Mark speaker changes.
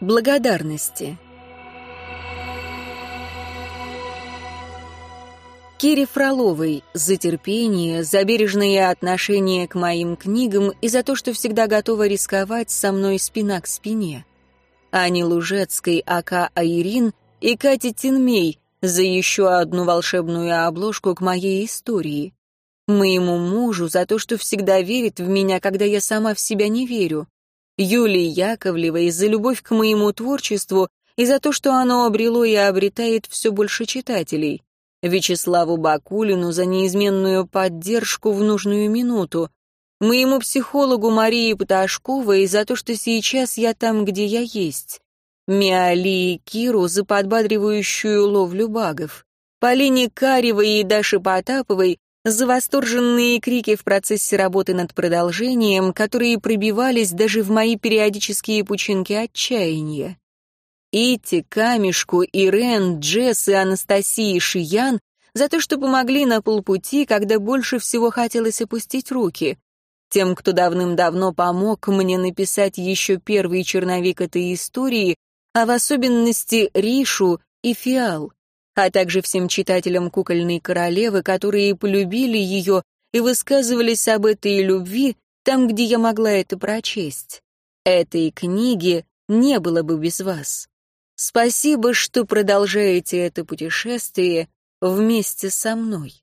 Speaker 1: Благодарности. Кире Фроловой за терпение, за бережное отношение к моим книгам и за то, что всегда готова рисковать со мной спина к спине. Ане Лужецкой, А.К. Айрин и Кате Тинмей за еще одну волшебную обложку к моей истории. Моему мужу за то, что всегда верит в меня, когда я сама в себя не верю. Юлии Яковлевой за любовь к моему творчеству и за то, что оно обрело и обретает все больше читателей. Вячеславу Бакулину за неизменную поддержку в нужную минуту, моему психологу Марии Пташковой за то, что сейчас я там, где я есть, Миали и Киру за подбадривающую ловлю багов, Полине Каревой и Даше Потаповой за восторженные крики в процессе работы над продолжением, которые пробивались даже в мои периодические пучинки отчаяния. Ити, Камешку, Ирен, Джесс и Анастасии Шиян за то, что помогли на полпути, когда больше всего хотелось опустить руки. Тем, кто давным-давно помог мне написать еще первый черновик этой истории, а в особенности Ришу и Фиал, а также всем читателям «Кукольной королевы», которые полюбили ее и высказывались об этой любви там, где я могла это прочесть. Этой книги не было бы без вас. Спасибо, что продолжаете это путешествие вместе со мной.